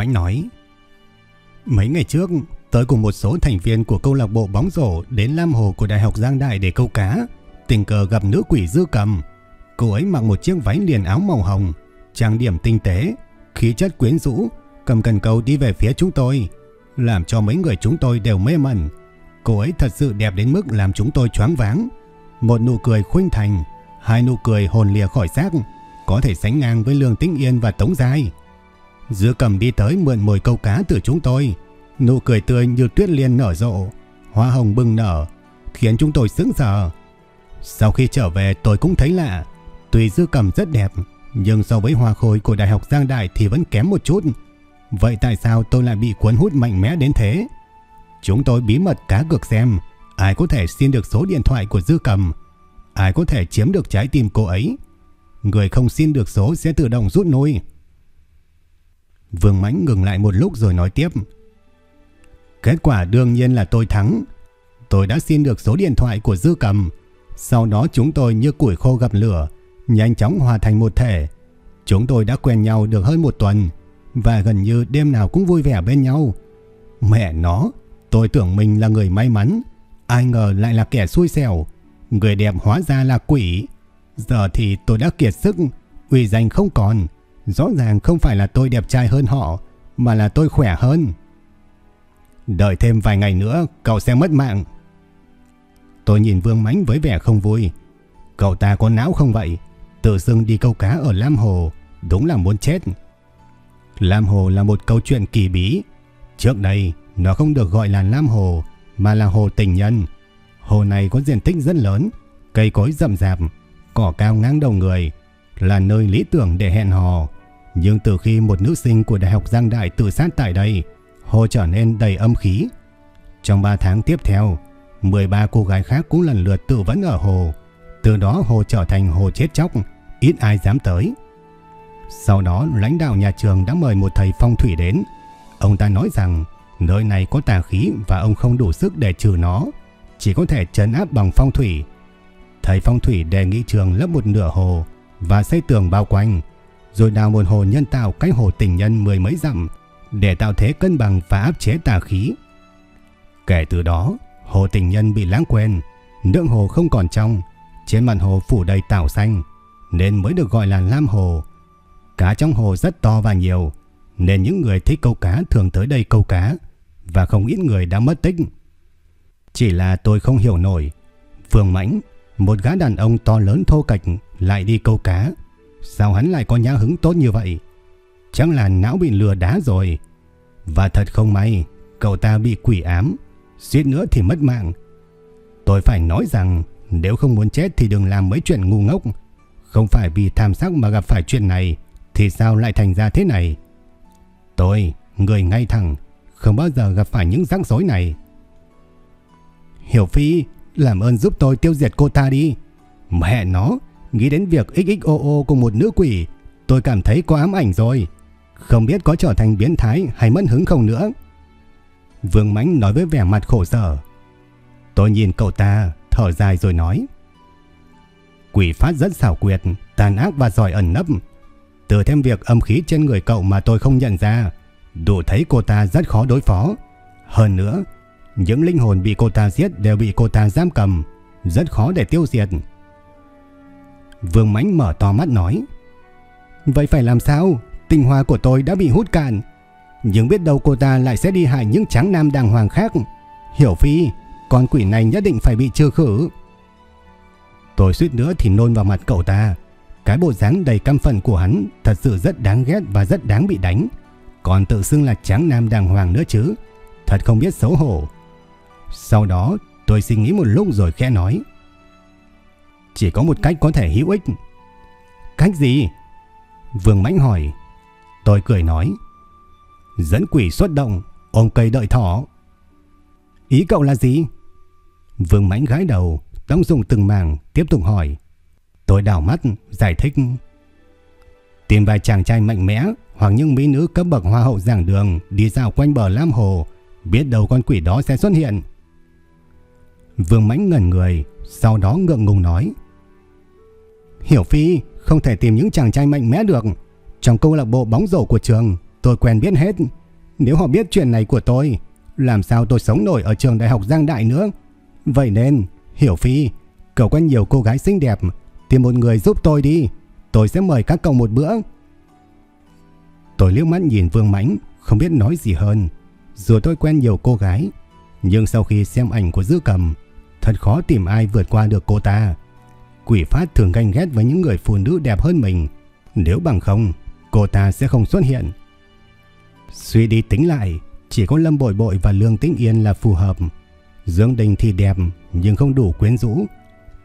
Mãnh nói, Mấy ngày trước Tới cùng một số thành viên của câu lạc bộ bóng rổ Đến Lam Hồ của Đại học Giang Đại để câu cá, Tình cờ gặp nữ quỷ dư cầm. Cô ấy mặc một chiếc váy liền áo màu hồng, Trang điểm tinh tế, Khí chất quyến rũ, Cầm cần câu đi về phía chúng tôi, Làm cho mấy người chúng tôi đều mê mẩn. Cô ấy thật sự đẹp đến mức làm chúng tôi choáng váng. Một nụ cười khuynh thành, Hai nụ cười hồn lìa khỏi xác, Có thể sánh ngang với Lương Tĩnh Yên và Tống Giai. Dứa cầm đi tới mượn mồi câu cá từ chúng tôi. Nụ cười tươi như tuyết liên nở rộ, hoa hồng bừng nở, khiến chúng tôi sững sờ. Sau khi trở về tôi cũng thấy lạ, tuy dư cầm rất đẹp, nhưng so với hoa khôi của Đại học Giang Đại thì vẫn kém một chút. Vậy tại sao tôi lại bị cuốn hút mạnh mẽ đến thế? Chúng tôi bí mật cá cược xem ai có thể xin được số điện thoại của dư cầm, ai có thể chiếm được trái tim cô ấy. Người không xin được số sẽ tự động rút nuôi. Vương Mãnh ngừng lại một lúc rồi nói tiếp. Kết quả đương nhiên là tôi thắng. Tôi đã xin được số điện thoại của Dư Cầm. Sau đó chúng tôi như củi khô gặp lửa, nhanh chóng hòa thành một thể. Chúng tôi đã quen nhau được hơn một tuần và gần như đêm nào cũng vui vẻ bên nhau. Mẹ nó, tôi tưởng mình là người may mắn, ai ngờ lại là kẻ xui xẻo. Người đẹp hóa ra là quỷ. Giờ thì tôi đã kiệt sức, uy danh không còn. Rõ ràng không phải là tôi đẹp trai hơn họ, mà là tôi khỏe hơn. Đợi thêm vài ngày nữa, cậu sẽ mất mạng. Tôi nhìn Vương Mánh với vẻ không vui. Cậu ta có não không vậy? Tự dưng đi câu cá ở Lam Hồ, đúng là muốn chết. Lam Hồ là một câu chuyện kỳ bí. Trước đây, nó không được gọi là Lam Hồ, mà là Hồ Tình Nhân. Hồ này có diện tích rất lớn, cây cối rậm rạp, cỏ cao ngang đầu người, là nơi lý tưởng để hẹn hò. Nhưng từ khi một nữ sinh của Đại học Giang Đại tự sát tại đây, hồ trở nên đầy âm khí. Trong 3 tháng tiếp theo, 13 cô gái khác cũng lần lượt tự vẫn ở hồ. Từ đó hồ trở thành hồ chết chóc, ít ai dám tới. Sau đó lãnh đạo nhà trường đã mời một thầy phong thủy đến. Ông ta nói rằng nơi này có tà khí và ông không đủ sức để trừ nó, chỉ có thể trấn áp bằng phong thủy. Thầy phong thủy đề nghị trường lấp một nửa hồ và xây tường bao quanh, rồi đào một hồ nhân tạo cách hồ tình nhân mười mấy dặm để tạo thế cân bằng và áp chế tà khí. Kể từ đó, hồ tình nhân bị lãng quên, nước hồ không còn trong, trên mặt hồ phủ đầy tảo xanh, nên mới được gọi là Lam Hồ. Cá trong hồ rất to và nhiều, nên những người thích câu cá thường tới đây câu cá, và không ít người đã mất tích. Chỉ là tôi không hiểu nổi, Phương Mãnh, một gã đàn ông to lớn thô kệch lại đi câu cá, Sao hắn lại có nhã hứng tốt như vậy? Chẳng là não bị lừa đá rồi. Và thật không may, cậu ta bị quỷ ám, suýt nữa thì mất mạng. Tôi phải nói rằng nếu không muốn chết thì đừng làm mấy chuyện ngu ngốc. Không phải vì tham sắc mà gặp phải chuyện này thì sao lại thành ra thế này? Tôi, người ngay thẳng, không bao giờ gặp phải những rắc rối này. Hiểu Phi, làm ơn giúp tôi tiêu diệt cô ta đi. Mẹ nó, Nghĩ đến việc XXOO cùng một nữ quỷ, tôi cảm thấy có ám ảnh rồi. Không biết có trở thành biến thái hay mất hứng không nữa. Vương Mãnh nói với vẻ mặt khổ sở. Tôi nhìn cậu ta, thở dài rồi nói. Quỷ phát rất xảo quyệt, tàn ác và giỏi ẩn nấp. Từ thêm việc âm khí trên người cậu mà tôi không nhận ra, đủ thấy cô ta rất khó đối phó. Hơn nữa, những linh hồn bị cô ta giết đều bị cô ta giam cầm, rất khó để tiêu diệt. Vương Mãnh mở to mắt nói. Vậy phải làm sao? Tình hoa của tôi đã bị hút cạn. Nhưng biết đâu cô ta lại sẽ đi hại những tráng nam đàng hoàng khác. Hiểu Phi, con quỷ này nhất định phải bị trừ khử. Tôi suýt nữa thì nôn vào mặt cậu ta. Cái bộ dáng đầy căm phận của hắn thật sự rất đáng ghét và rất đáng bị đánh. còn tự xưng là tráng nam đàng hoàng nữa chứ. Thật không biết xấu hổ. Sau đó tôi suy nghĩ một lúc rồi khẽ nói. Chỉ có một cách có thể hữu ích. Cách gì? Vương Mãnh hỏi. Tôi cười nói. Dẫn quỷ xuất động, ôm cây đợi thỏ. Ý cậu là gì? Vương Mãnh gái đầu, đóng dùng từng màng, tiếp tục hỏi. Tôi đảo mắt, giải thích. Tìm vài chàng trai mạnh mẽ hoặc những mỹ nữ cấp bậc hoa hậu giảng đường đi dạo quanh bờ Lam Hồ, biết đâu con quỷ đó sẽ xuất hiện. Vương Mãnh ngẩn người, sau đó ngượng ngùng nói. Hiểu Phi, không thể tìm những chàng trai mạnh mẽ được. Trong câu lạc bộ bóng rổ của trường, tôi quen biết hết. Nếu họ biết chuyện này của tôi, làm sao tôi sống nổi ở trường đại học Giang Đại nữa. Vậy nên, Hiểu Phi, cậu quen nhiều cô gái xinh đẹp, tìm một người giúp tôi đi. Tôi sẽ mời các cậu một bữa. Tôi liếc mắt nhìn Vương Mãnh, không biết nói gì hơn. Dù tôi quen nhiều cô gái, nhưng sau khi xem ảnh của Dư Cầm, thật khó tìm ai vượt qua được cô ta. Quỷ Phát thường ganh ghét với những người phụ nữ đẹp hơn mình. Nếu bằng không, cô ta sẽ không xuất hiện. Suy đi tính lại, chỉ có Lâm Bội Bội và Lương Tĩnh Yên là phù hợp. Dương Đình thì đẹp nhưng không đủ quyến rũ.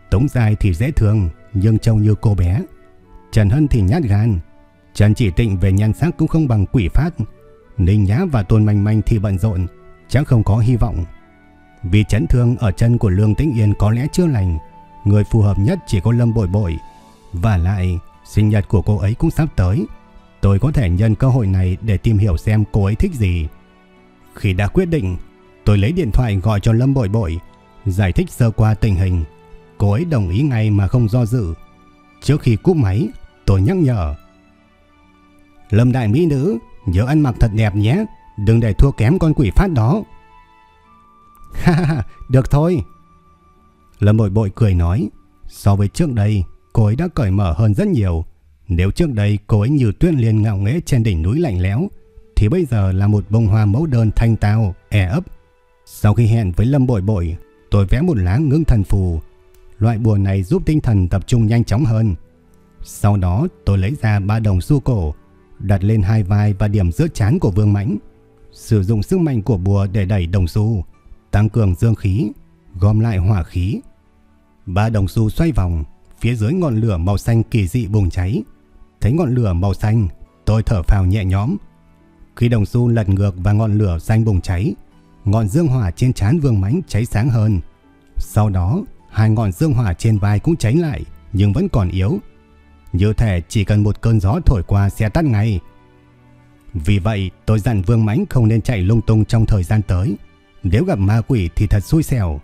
Tống Giai thì dễ thương nhưng trông như cô bé. Trần Hân thì nhát gan. Trần Chỉ Tịnh về nhan sắc cũng không bằng quỷ phát. Ninh Nhã và Tôn Manh Manh thì bận rộn, chắc không có hy vọng. Vì chấn thương ở chân của Lương Tĩnh Yên có lẽ chưa lành, người phù hợp nhất chỉ có Lâm Bội Bội. Và lại, sinh nhật của cô ấy cũng sắp tới. Tôi có thể nhân cơ hội này để tìm hiểu xem cô ấy thích gì. Khi đã quyết định, tôi lấy điện thoại gọi cho Lâm Bội Bội, giải thích sơ qua tình hình. Cô ấy đồng ý ngay mà không do dự. Trước khi cúp máy, tôi nhắc nhở. Lâm Đại Mỹ Nữ, nhớ ăn mặc thật đẹp nhé, đừng để thua kém con quỷ phát đó. Ha ha, được thôi. Lâm Bội Bội cười nói, so với trước đây, cô ấy đã cởi mở hơn rất nhiều. Nếu trước đây cô ấy như tuyên liên ngạo nghễ trên đỉnh núi lạnh lẽo, thì bây giờ là một bông hoa mẫu đơn thanh tao, e ấp. Sau khi hẹn với Lâm Bội Bội, tôi vẽ một lá ngưng thần phù. Loại bùa này giúp tinh thần tập trung nhanh chóng hơn. Sau đó tôi lấy ra ba đồng xu cổ, đặt lên hai vai và điểm giữa chán của Vương Mãnh. Sử dụng sức mạnh của bùa để đẩy đồng xu, tăng cường dương khí, gom lại hỏa khí. Ba đồng xu xoay vòng, phía dưới ngọn lửa màu xanh kỳ dị bùng cháy. Thấy ngọn lửa màu xanh, tôi thở phào nhẹ nhõm. Khi đồng xu lật ngược và ngọn lửa xanh bùng cháy, ngọn dương hỏa trên trán Vương Mãnh cháy sáng hơn. Sau đó, hai ngọn dương hỏa trên vai cũng cháy lại, nhưng vẫn còn yếu. Như thể chỉ cần một cơn gió thổi qua sẽ tắt ngay. Vì vậy, tôi dặn Vương Mãnh không nên chạy lung tung trong thời gian tới. Nếu gặp ma quỷ thì thật xui xẻo.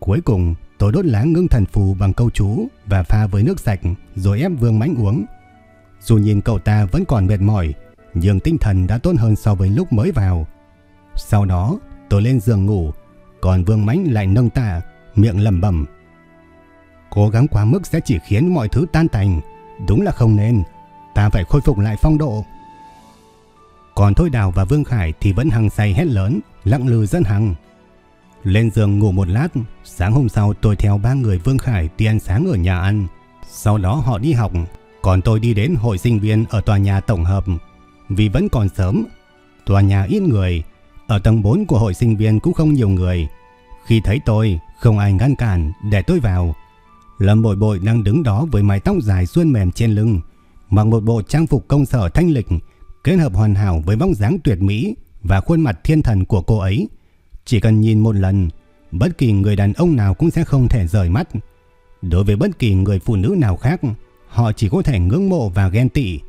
Cuối cùng, tôi đốt lá ngưng thần phù bằng câu chú và pha với nước sạch rồi ép Vương Mãnh uống. Dù nhìn cậu ta vẫn còn mệt mỏi, nhưng tinh thần đã tốt hơn so với lúc mới vào. Sau đó, tôi lên giường ngủ, còn Vương Mãnh lại nâng tạ, miệng lẩm bẩm. Cố gắng quá mức sẽ chỉ khiến mọi thứ tan tành, đúng là không nên, ta phải khôi phục lại phong độ. Còn Thôi Đào và Vương Khải thì vẫn hăng say hét lớn, lặng lừ dân hằng. Lên giường ngủ một lát, sáng hôm sau tôi theo ba người Vương Khải đi ăn sáng ở nhà ăn. Sau đó họ đi học, còn tôi đi đến hội sinh viên ở tòa nhà tổng hợp. Vì vẫn còn sớm, tòa nhà ít người, ở tầng 4 của hội sinh viên cũng không nhiều người. Khi thấy tôi, không ai ngăn cản để tôi vào. Lâm bội bội đang đứng đó với mái tóc dài suôn mềm trên lưng, mặc một bộ trang phục công sở thanh lịch, kết hợp hoàn hảo với bóng dáng tuyệt mỹ và khuôn mặt thiên thần của cô ấy. Chỉ cần nhìn một lần, bất kỳ người đàn ông nào cũng sẽ không thể rời mắt. Đối với bất kỳ người phụ nữ nào khác, họ chỉ có thể ngưỡng mộ và ghen tị.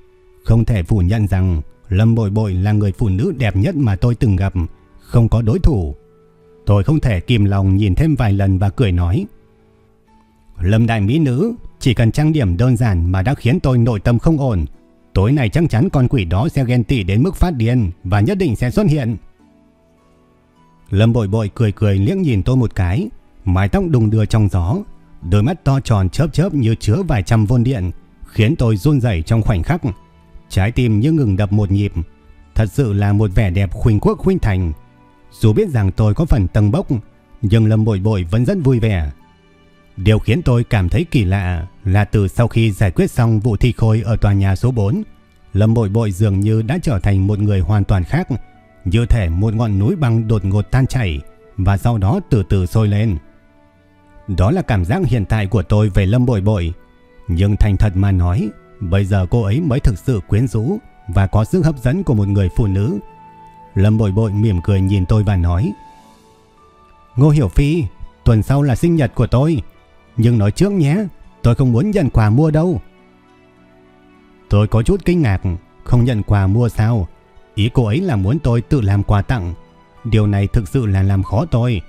Không thể phủ nhận rằng Lâm Bội Bội là người phụ nữ đẹp nhất mà tôi từng gặp, không có đối thủ. Tôi không thể kìm lòng nhìn thêm vài lần và cười nói. Lâm đại mỹ nữ, chỉ cần trang điểm đơn giản mà đã khiến tôi nội tâm không ổn. Tối nay chắc chắn con quỷ đó sẽ ghen tị đến mức phát điên và nhất định sẽ xuất hiện. Lâm bội bội cười cười liếc nhìn tôi một cái, mái tóc đùng đưa trong gió, đôi mắt to tròn chớp chớp như chứa vài trăm vôn điện, khiến tôi run rẩy trong khoảnh khắc. Trái tim như ngừng đập một nhịp, thật sự là một vẻ đẹp khuynh quốc khuynh thành. Dù biết rằng tôi có phần tầng bốc, nhưng Lâm bội bội vẫn rất vui vẻ. Điều khiến tôi cảm thấy kỳ lạ là từ sau khi giải quyết xong vụ thi khôi ở tòa nhà số 4, Lâm Bội Bội dường như đã trở thành một người hoàn toàn khác, như thể một ngọn núi băng đột ngột tan chảy và sau đó từ từ sôi lên. Đó là cảm giác hiện tại của tôi về Lâm Bội Bội, nhưng thành thật mà nói, bây giờ cô ấy mới thực sự quyến rũ và có sức hấp dẫn của một người phụ nữ. Lâm Bội Bội mỉm cười nhìn tôi và nói: "Ngô Hiểu Phi, tuần sau là sinh nhật của tôi, nhưng nói trước nhé, tôi không muốn nhận quà mua đâu." Tôi có chút kinh ngạc, không nhận quà mua sao? Ý cô ấy là muốn tôi tự làm quà tặng. Điều này thực sự là làm khó tôi.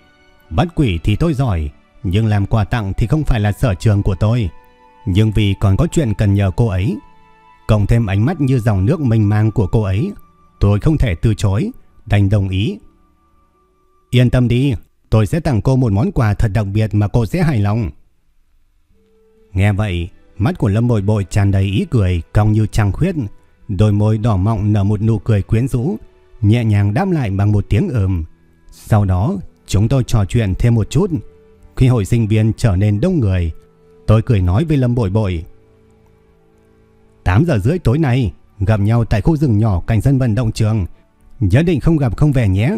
Bắt quỷ thì tôi giỏi, nhưng làm quà tặng thì không phải là sở trường của tôi. Nhưng vì còn có chuyện cần nhờ cô ấy, cộng thêm ánh mắt như dòng nước mênh mang của cô ấy, tôi không thể từ chối, đành đồng ý. Yên tâm đi, tôi sẽ tặng cô một món quà thật đặc biệt mà cô sẽ hài lòng. Nghe vậy, Mắt của Lâm Bội Bội tràn đầy ý cười, cong như trăng khuyết, đôi môi đỏ mọng nở một nụ cười quyến rũ, nhẹ nhàng đáp lại bằng một tiếng ừm. Sau đó, chúng tôi trò chuyện thêm một chút. Khi hội sinh viên trở nên đông người, tôi cười nói với Lâm Bội Bội. 8 giờ rưỡi tối nay, gặp nhau tại khu rừng nhỏ cạnh sân vận động trường. Nhất định không gặp không về nhé.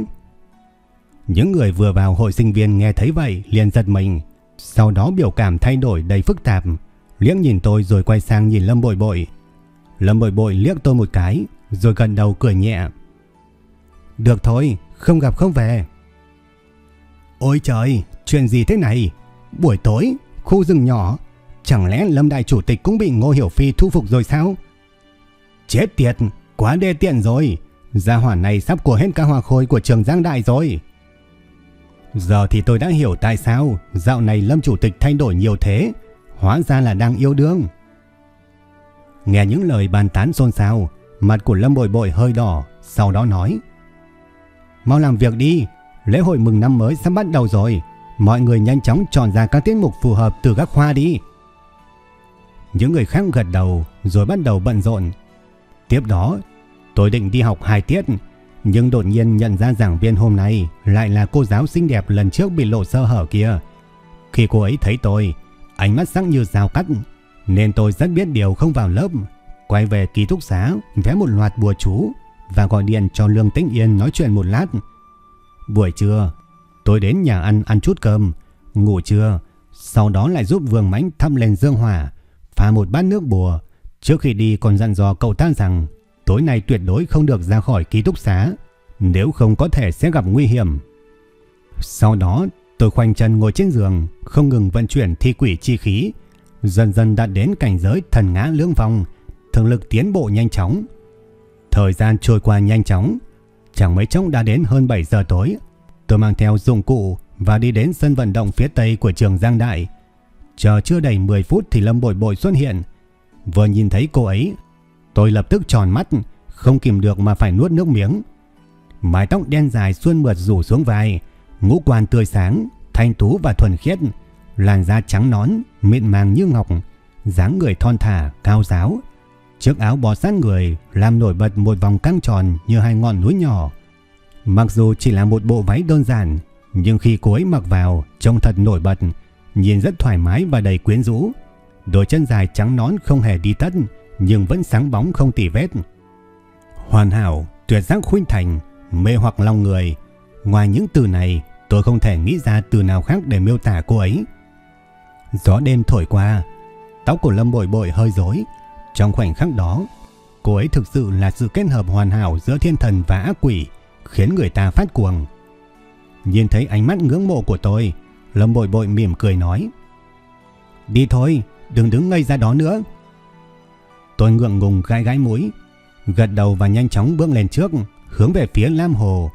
Những người vừa vào hội sinh viên nghe thấy vậy liền giật mình. Sau đó biểu cảm thay đổi đầy phức tạp liếc nhìn tôi rồi quay sang nhìn Lâm Bội Bội. Lâm Bội Bội liếc tôi một cái, rồi gần đầu cười nhẹ. Được thôi, không gặp không về. Ôi trời, chuyện gì thế này? Buổi tối, khu rừng nhỏ, chẳng lẽ Lâm Đại Chủ tịch cũng bị Ngô Hiểu Phi thu phục rồi sao? Chết tiệt, quá đê tiện rồi. Gia hỏa này sắp của hết cả hòa khôi của trường Giang Đại rồi. Giờ thì tôi đã hiểu tại sao dạo này Lâm Chủ tịch thay đổi nhiều thế Hóa ra là đang yêu đương. Nghe những lời bàn tán xôn xao, mặt của Lâm Bội Bội hơi đỏ, sau đó nói: "Mau làm việc đi, lễ hội mừng năm mới sắp bắt đầu rồi, mọi người nhanh chóng chọn ra các tiết mục phù hợp từ các khoa đi." Những người khác gật đầu rồi bắt đầu bận rộn. Tiếp đó, tôi định đi học hai tiết, nhưng đột nhiên nhận ra giảng viên hôm nay lại là cô giáo xinh đẹp lần trước bị lộ sơ hở kia. Khi cô ấy thấy tôi, Ánh mắt sắc như dao cắt nên tôi rất biết điều không vào lớp. Quay về ký túc xá Vẽ một loạt bùa chú Và gọi điện cho Lương Tĩnh Yên nói chuyện một lát. Buổi trưa Tôi đến nhà ăn ăn chút cơm. Ngủ trưa Sau đó lại giúp Vương Mãnh thăm lên dương hỏa Pha một bát nước bùa. Trước khi đi còn dặn dò cậu ta rằng Tối nay tuyệt đối không được ra khỏi ký túc xá Nếu không có thể sẽ gặp nguy hiểm. Sau đó Tôi khoanh chân ngồi trên giường, không ngừng vận chuyển thi quỷ chi khí, dần dần đạt đến cảnh giới thần ngã lưỡng vong, thường lực tiến bộ nhanh chóng. Thời gian trôi qua nhanh chóng, chẳng mấy chốc đã đến hơn 7 giờ tối. Tôi mang theo dụng cụ và đi đến sân vận động phía tây của trường Giang Đại. Chờ chưa đầy 10 phút thì Lâm Bội Bội xuất hiện. Vừa nhìn thấy cô ấy, tôi lập tức tròn mắt, không kìm được mà phải nuốt nước miếng. Mái tóc đen dài xuân mượt rủ xuống vai, ngũ quan tươi sáng, thanh tú và thuần khiết, làn da trắng nón, mịn màng như ngọc, dáng người thon thả, cao giáo. Chiếc áo bó sát người làm nổi bật một vòng căng tròn như hai ngọn núi nhỏ. Mặc dù chỉ là một bộ váy đơn giản, nhưng khi cô ấy mặc vào trông thật nổi bật, nhìn rất thoải mái và đầy quyến rũ. Đôi chân dài trắng nón không hề đi tất, nhưng vẫn sáng bóng không tỉ vết. Hoàn hảo, tuyệt giác khuynh thành, mê hoặc lòng người. Ngoài những từ này, Tôi không thể nghĩ ra từ nào khác để miêu tả cô ấy. Gió đêm thổi qua, tóc của Lâm Bội Bội hơi rối. Trong khoảnh khắc đó, cô ấy thực sự là sự kết hợp hoàn hảo giữa thiên thần và ác quỷ, khiến người ta phát cuồng. Nhìn thấy ánh mắt ngưỡng mộ của tôi, Lâm Bội Bội mỉm cười nói: "Đi thôi, đừng đứng ngây ra đó nữa." Tôi ngượng ngùng gai gai mũi, gật đầu và nhanh chóng bước lên trước, hướng về phía Lam Hồ.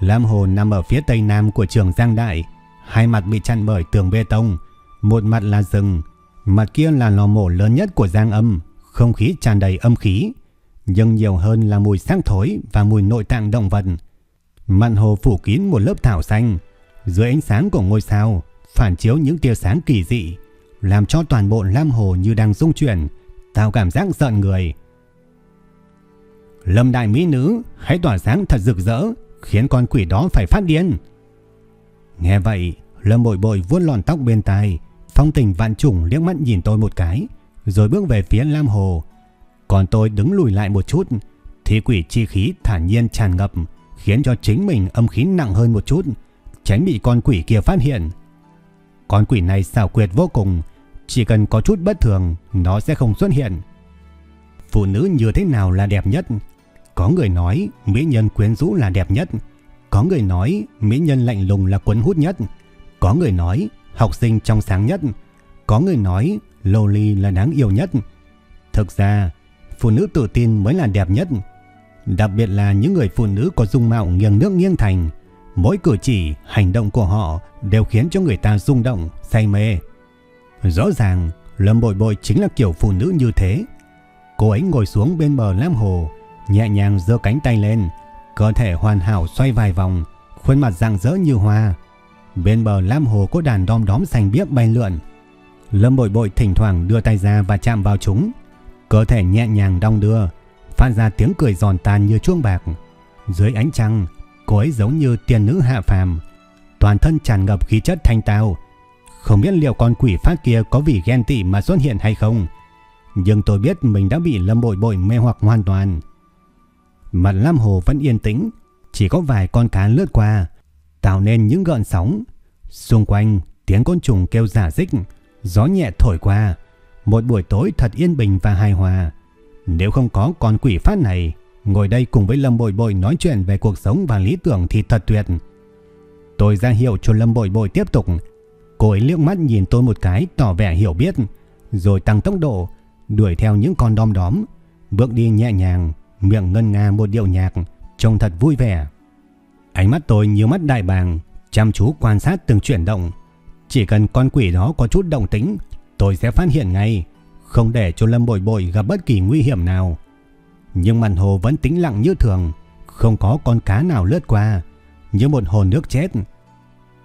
Lam Hồ nằm ở phía tây nam của trường Giang Đại, hai mặt bị chặn bởi tường bê tông, một mặt là rừng, mặt kia là lò mổ lớn nhất của Giang Âm, không khí tràn đầy âm khí, nhưng nhiều hơn là mùi xác thối và mùi nội tạng động vật. Mặn hồ phủ kín một lớp thảo xanh, dưới ánh sáng của ngôi sao, phản chiếu những tia sáng kỳ dị, làm cho toàn bộ Lam Hồ như đang rung chuyển, tạo cảm giác giận người. Lâm đại mỹ nữ, hãy tỏa sáng thật rực rỡ, khiến con quỷ đó phải phát điên. Nghe vậy, Lâm Bội Bội vuốt lọn tóc bên tai, phong tình vạn trùng liếc mắt nhìn tôi một cái, rồi bước về phía Lam Hồ. Còn tôi đứng lùi lại một chút thì quỷ chi khí thản nhiên tràn ngập khiến cho chính mình âm khí nặng hơn một chút tránh bị con quỷ kia phát hiện. Con quỷ này xảo quyệt vô cùng chỉ cần có chút bất thường nó sẽ không xuất hiện. Phụ nữ như thế nào là đẹp nhất? Có người nói mỹ nhân quyến rũ là đẹp nhất. Có người nói mỹ nhân lạnh lùng là cuốn hút nhất. Có người nói học sinh trong sáng nhất. Có người nói loli là đáng yêu nhất. Thực ra, phụ nữ tự tin mới là đẹp nhất. Đặc biệt là những người phụ nữ có dung mạo nghiêng nước nghiêng thành. Mỗi cử chỉ, hành động của họ đều khiến cho người ta rung động, say mê. Rõ ràng, Lâm Bội Bội chính là kiểu phụ nữ như thế. Cô ấy ngồi xuống bên bờ lam hồ, nhẹ nhàng giơ cánh tay lên, cơ thể hoàn hảo xoay vài vòng, khuôn mặt rạng rỡ như hoa. Bên bờ lam hồ có đàn đom đóm xanh biếc bay lượn. Lâm Bội Bội thỉnh thoảng đưa tay ra và chạm vào chúng, cơ thể nhẹ nhàng đong đưa, phát ra tiếng cười giòn tan như chuông bạc. Dưới ánh trăng, cô ấy giống như tiên nữ hạ phàm, toàn thân tràn ngập khí chất thanh tao. Không biết liệu con quỷ phát kia có vì ghen tị mà xuất hiện hay không, nhưng tôi biết mình đã bị Lâm Bội Bội mê hoặc hoàn toàn. Mặt Lam Hồ vẫn yên tĩnh, chỉ có vài con cá lướt qua, tạo nên những gợn sóng. Xung quanh, tiếng côn trùng kêu giả dích, gió nhẹ thổi qua. Một buổi tối thật yên bình và hài hòa. Nếu không có con quỷ phát này, ngồi đây cùng với Lâm Bội Bội nói chuyện về cuộc sống và lý tưởng thì thật tuyệt. Tôi ra hiệu cho Lâm Bội Bội tiếp tục. Cô ấy liếc mắt nhìn tôi một cái tỏ vẻ hiểu biết, rồi tăng tốc độ, đuổi theo những con đom đóm, bước đi nhẹ nhàng, miệng ngân nga một điệu nhạc, trông thật vui vẻ. Ánh mắt tôi như mắt đại bàng, chăm chú quan sát từng chuyển động. Chỉ cần con quỷ đó có chút động tĩnh, tôi sẽ phát hiện ngay, không để cho Lâm Bội Bội gặp bất kỳ nguy hiểm nào. Nhưng mặt hồ vẫn tĩnh lặng như thường, không có con cá nào lướt qua, như một hồ nước chết.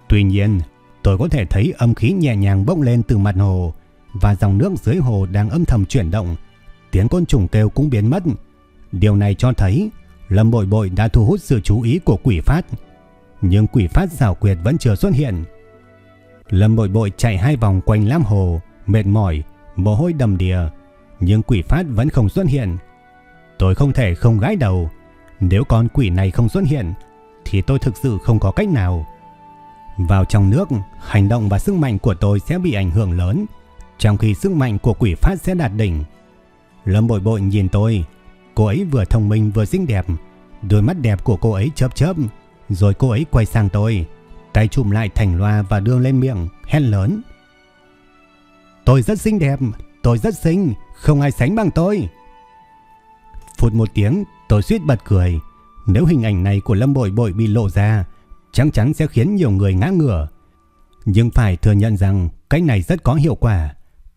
Tuy nhiên, tôi có thể thấy âm khí nhẹ nhàng bốc lên từ mặt hồ, và dòng nước dưới hồ đang âm thầm chuyển động, tiếng côn trùng kêu cũng biến mất. Điều này cho thấy Lâm Bội Bội đã thu hút sự chú ý của quỷ phát, nhưng quỷ phát xảo quyệt vẫn chưa xuất hiện. Lâm Bội Bội chạy hai vòng quanh lam hồ, mệt mỏi, mồ hôi đầm đìa, nhưng quỷ phát vẫn không xuất hiện. Tôi không thể không gãi đầu, nếu con quỷ này không xuất hiện thì tôi thực sự không có cách nào. Vào trong nước, hành động và sức mạnh của tôi sẽ bị ảnh hưởng lớn, trong khi sức mạnh của quỷ phát sẽ đạt đỉnh. Lâm bội bội nhìn tôi, cô ấy vừa thông minh vừa xinh đẹp, đôi mắt đẹp của cô ấy chớp chớp, rồi cô ấy quay sang tôi, tay chụm lại thành loa và đưa lên miệng, hét lớn. Tôi rất xinh đẹp, tôi rất xinh, không ai sánh bằng tôi. Phút một tiếng, tôi suýt bật cười. Nếu hình ảnh này của Lâm Bội Bội bị lộ ra, chắc chắn sẽ khiến nhiều người ngã ngửa. Nhưng phải thừa nhận rằng cách này rất có hiệu quả.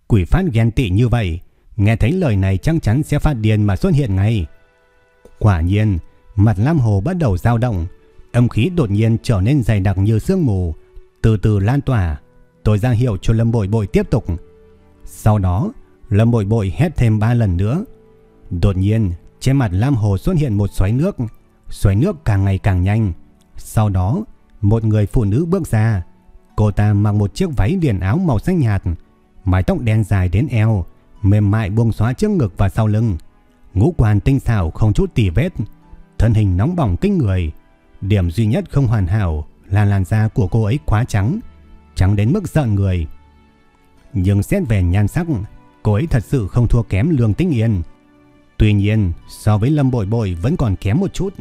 Quỷ phát ghen tị như vậy, nghe thấy lời này chắc chắn sẽ phát điên mà xuất hiện ngay. Quả nhiên, mặt Lam Hồ bắt đầu dao động, âm khí đột nhiên trở nên dày đặc như sương mù, từ từ lan tỏa. Tôi ra hiệu cho Lâm Bội Bội tiếp tục. Sau đó, Lâm Bội Bội hét thêm ba lần nữa. Đột nhiên, trên mặt Lam Hồ xuất hiện một xoáy nước, xoáy nước càng ngày càng nhanh. Sau đó, một người phụ nữ bước ra. Cô ta mặc một chiếc váy liền áo màu xanh nhạt, mái tóc đen dài đến eo, mềm mại buông xóa trước ngực và sau lưng. Ngũ quan tinh xảo không chút tì vết, thân hình nóng bỏng kinh người. Điểm duy nhất không hoàn hảo là làn da của cô ấy quá trắng, trắng đến mức giận người. Nhưng xét về nhan sắc, cô ấy thật sự không thua kém Lương Tĩnh Yên. Tuy nhiên, so với Lâm Bội Bội vẫn còn kém một chút.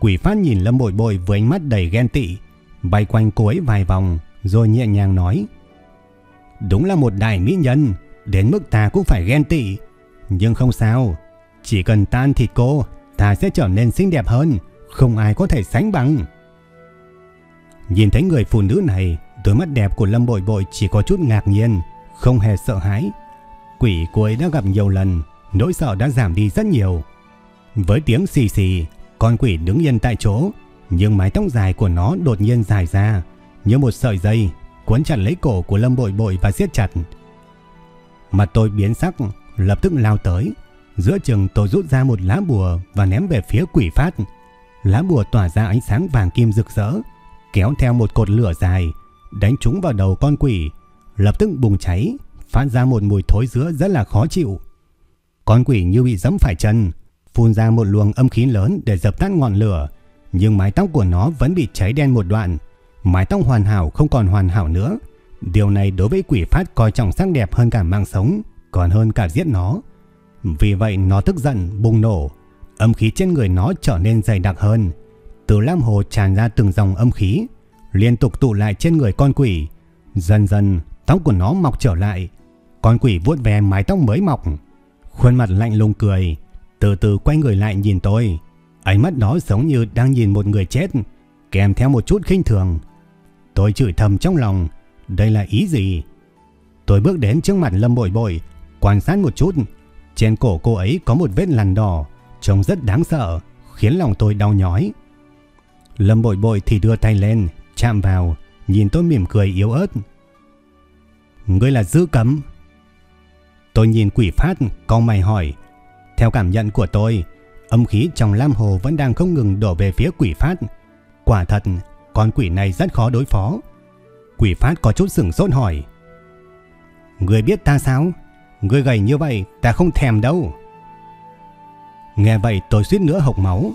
Quỷ phát nhìn Lâm Bội Bội với ánh mắt đầy ghen tị, bay quanh cô ấy vài vòng, rồi nhẹ nhàng nói. Đúng là một đại mỹ nhân, đến mức ta cũng phải ghen tị. Nhưng không sao, chỉ cần tan thịt cô, ta sẽ trở nên xinh đẹp hơn, không ai có thể sánh bằng. Nhìn thấy người phụ nữ này, đôi mắt đẹp của Lâm Bội Bội chỉ có chút ngạc nhiên, không hề sợ hãi. Quỷ cô ấy đã gặp nhiều lần, nỗi sợ đã giảm đi rất nhiều. Với tiếng xì xì, con quỷ đứng yên tại chỗ, nhưng mái tóc dài của nó đột nhiên dài ra, như một sợi dây, cuốn chặt lấy cổ của Lâm Bội Bội và siết chặt. Mặt tôi biến sắc, lập tức lao tới. Giữa chừng tôi rút ra một lá bùa và ném về phía quỷ phát. Lá bùa tỏa ra ánh sáng vàng kim rực rỡ, kéo theo một cột lửa dài, đánh trúng vào đầu con quỷ, lập tức bùng cháy, phát ra một mùi thối dứa rất là khó chịu. Con quỷ như bị giẫm phải chân, phun ra một luồng âm khí lớn để dập tắt ngọn lửa, nhưng mái tóc của nó vẫn bị cháy đen một đoạn. Mái tóc hoàn hảo không còn hoàn hảo nữa. Điều này đối với quỷ phát coi trọng sắc đẹp hơn cả mạng sống, còn hơn cả giết nó. Vì vậy nó tức giận, bùng nổ. Âm khí trên người nó trở nên dày đặc hơn. Từ lam hồ tràn ra từng dòng âm khí, liên tục tụ lại trên người con quỷ. Dần dần, tóc của nó mọc trở lại. Con quỷ vuốt ve mái tóc mới mọc. Khuôn mặt lạnh lùng cười, từ từ quay người lại nhìn tôi. Ánh mắt nó giống như đang nhìn một người chết, kèm theo một chút khinh thường. Tôi chửi thầm trong lòng, đây là ý gì? Tôi bước đến trước mặt Lâm Bội Bội, quan sát một chút. Trên cổ cô ấy có một vết lằn đỏ, trông rất đáng sợ, khiến lòng tôi đau nhói. Lâm Bội Bội thì đưa tay lên, chạm vào, nhìn tôi mỉm cười yếu ớt. Ngươi là dư cấm. Tôi nhìn quỷ phát, con mày hỏi. Theo cảm nhận của tôi, âm khí trong Lam Hồ vẫn đang không ngừng đổ về phía quỷ phát. Quả thật, con quỷ này rất khó đối phó. Quỷ phát có chút sửng sốt hỏi. Người biết ta sao? Người gầy như vậy ta không thèm đâu. Nghe vậy tôi suýt nữa hộc máu.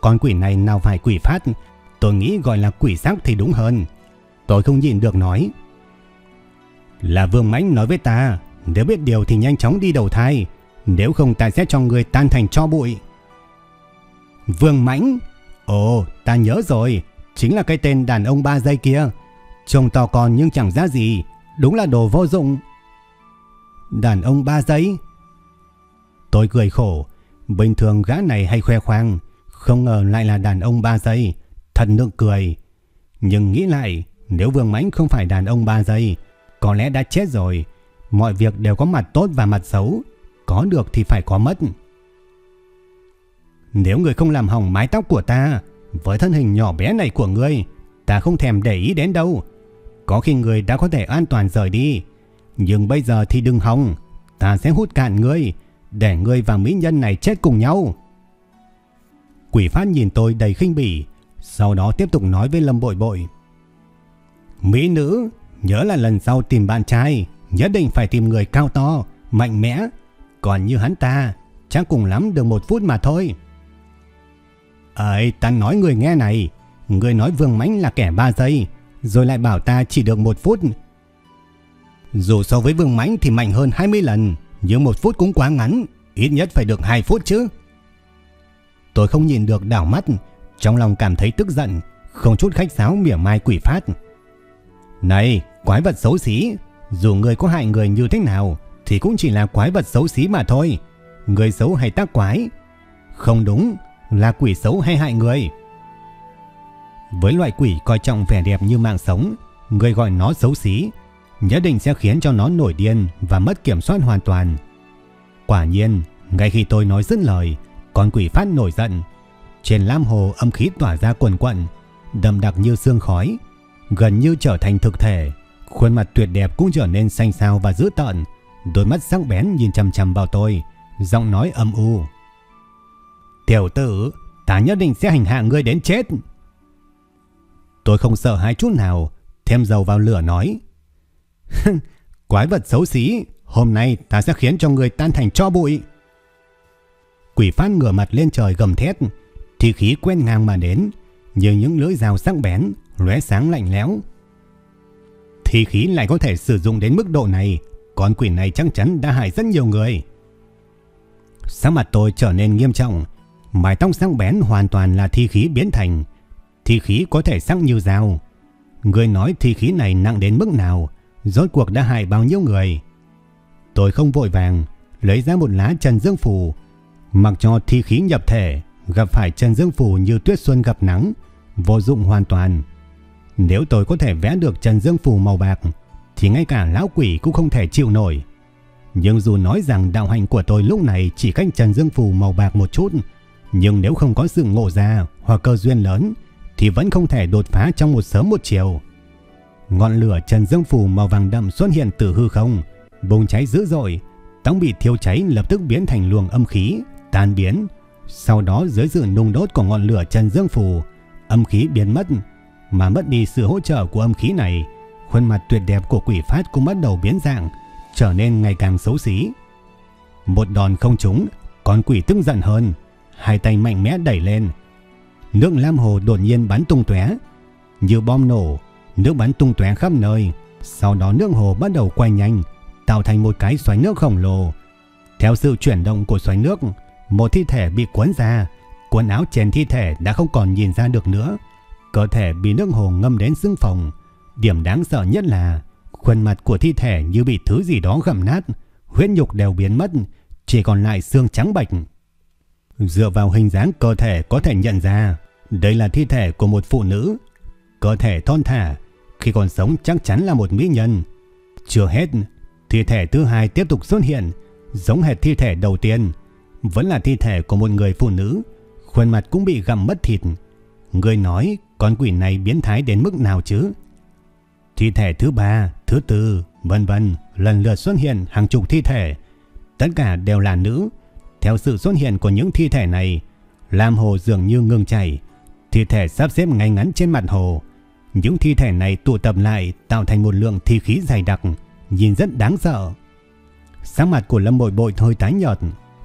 Con quỷ này nào phải quỷ phát, tôi nghĩ gọi là quỷ sắc thì đúng hơn. Tôi không nhìn được nói. Là Vương Mãnh nói với ta, nếu biết điều thì nhanh chóng đi đầu thai, nếu không ta sẽ cho người tan thành cho bụi. Vương Mãnh? Ồ, ta nhớ rồi, chính là cái tên đàn ông ba giây kia. Trông to con nhưng chẳng ra gì, đúng là đồ vô dụng. Đàn ông ba giấy. Tôi cười khổ, bình thường gã này hay khoe khoang, không ngờ lại là đàn ông ba giây, thật nực cười. Nhưng nghĩ lại, nếu Vương Mãnh không phải đàn ông ba giây, có lẽ đã chết rồi. Mọi việc đều có mặt tốt và mặt xấu, có được thì phải có mất. Nếu người không làm hỏng mái tóc của ta, với thân hình nhỏ bé này của ngươi, ta không thèm để ý đến đâu. Có khi người đã có thể an toàn rời đi, nhưng bây giờ thì đừng hòng, ta sẽ hút cạn ngươi, để ngươi và mỹ nhân này chết cùng nhau. Quỷ phát nhìn tôi đầy khinh bỉ, sau đó tiếp tục nói với Lâm Bội Bội. Mỹ nữ, nhớ là lần sau tìm bạn trai, nhất định phải tìm người cao to, mạnh mẽ, còn như hắn ta, chắc cùng lắm được một phút mà thôi. Ấy, ta nói người nghe này, người nói Vương Mãnh là kẻ 3 giây, rồi lại bảo ta chỉ được một phút. Dù so với Vương Mãnh thì mạnh hơn 20 lần, nhưng một phút cũng quá ngắn, ít nhất phải được 2 phút chứ. Tôi không nhìn được đảo mắt, trong lòng cảm thấy tức giận, không chút khách sáo mỉa mai quỷ phát. Này, quái vật xấu xí, dù người có hại người như thế nào thì cũng chỉ là quái vật xấu xí mà thôi. Người xấu hay tác quái? Không đúng, là quỷ xấu hay hại người. Với loại quỷ coi trọng vẻ đẹp như mạng sống, người gọi nó xấu xí, nhất định sẽ khiến cho nó nổi điên và mất kiểm soát hoàn toàn. Quả nhiên, ngay khi tôi nói dứt lời, con quỷ phát nổi giận. Trên lam hồ âm khí tỏa ra quần quận, đậm đặc như sương khói, gần như trở thành thực thể. Khuôn mặt tuyệt đẹp cũng trở nên xanh xao và dữ tợn, đôi mắt sắc bén nhìn chằm chằm vào tôi, giọng nói âm u. Tiểu tử, ta nhất định sẽ hành hạ ngươi đến chết. Tôi không sợ hai chút nào, thêm dầu vào lửa nói. Quái vật xấu xí, hôm nay ta sẽ khiến cho người tan thành cho bụi. Quỷ phát ngửa mặt lên trời gầm thét, thì khí quen ngang mà đến, như những lưỡi dao sắc bén, lóe sáng lạnh lẽo. Thì khí lại có thể sử dụng đến mức độ này, con quỷ này chắc chắn đã hại rất nhiều người. Sắc mặt tôi trở nên nghiêm trọng, mái tóc sắc bén hoàn toàn là thi khí biến thành. Thi khí có thể sắc như dao. Người nói thi khí này nặng đến mức nào, rốt cuộc đã hại bao nhiêu người. Tôi không vội vàng, lấy ra một lá trần dương phù, mặc cho thi khí nhập thể, gặp phải trần dương phù như tuyết xuân gặp nắng, vô dụng hoàn toàn. Nếu tôi có thể vẽ được trần dương phù màu bạc, thì ngay cả lão quỷ cũng không thể chịu nổi. Nhưng dù nói rằng đạo hành của tôi lúc này chỉ cách trần dương phù màu bạc một chút, nhưng nếu không có sự ngộ ra hoặc cơ duyên lớn thì vẫn không thể đột phá trong một sớm một chiều. Ngọn lửa trần dương phù màu vàng đậm xuất hiện từ hư không, bùng cháy dữ dội, tóc bị thiêu cháy lập tức biến thành luồng âm khí, tan biến. Sau đó dưới sự nung đốt của ngọn lửa trần dương phù, âm khí biến mất, mà mất đi sự hỗ trợ của âm khí này, khuôn mặt tuyệt đẹp của quỷ phát cũng bắt đầu biến dạng, trở nên ngày càng xấu xí. Một đòn không trúng, con quỷ tức giận hơn, hai tay mạnh mẽ đẩy lên. Nước lam hồ đột nhiên bắn tung tóe, như bom nổ, nước bắn tung tóe khắp nơi. Sau đó nước hồ bắt đầu quay nhanh, tạo thành một cái xoáy nước khổng lồ. Theo sự chuyển động của xoáy nước, một thi thể bị cuốn ra, quần áo trên thi thể đã không còn nhìn ra được nữa. Cơ thể bị nước hồ ngâm đến xương phòng. Điểm đáng sợ nhất là khuôn mặt của thi thể như bị thứ gì đó gặm nát, huyết nhục đều biến mất, chỉ còn lại xương trắng bạch. Dựa vào hình dáng cơ thể có thể nhận ra, đây là thi thể của một phụ nữ. Cơ thể thon thả, khi còn sống chắc chắn là một mỹ nhân. Chưa hết, thi thể thứ hai tiếp tục xuất hiện, giống hệt thi thể đầu tiên. Vẫn là thi thể của một người phụ nữ, khuôn mặt cũng bị gặm mất thịt. Người nói con quỷ này biến thái đến mức nào chứ? Thi thể thứ ba, thứ tư, vân vân lần lượt xuất hiện hàng chục thi thể. Tất cả đều là nữ. Theo sự xuất hiện của những thi thể này, Lam Hồ dường như ngừng chảy. Thi thể sắp xếp ngay ngắn trên mặt hồ. Những thi thể này tụ tập lại tạo thành một lượng thi khí dày đặc, nhìn rất đáng sợ. Sắc mặt của Lâm Bội Bội hơi tái nhợt,